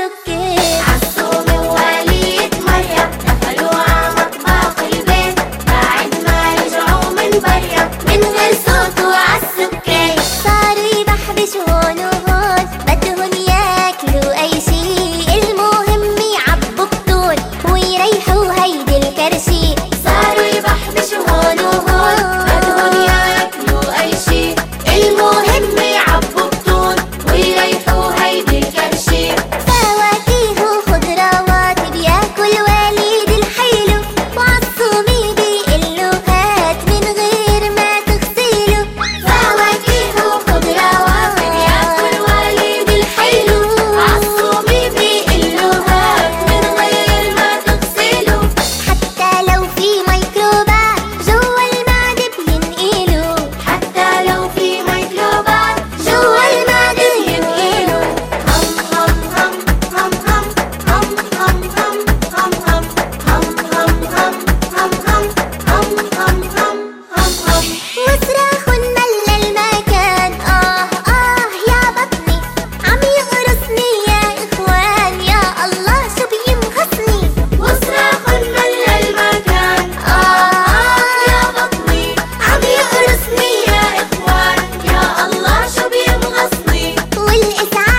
again está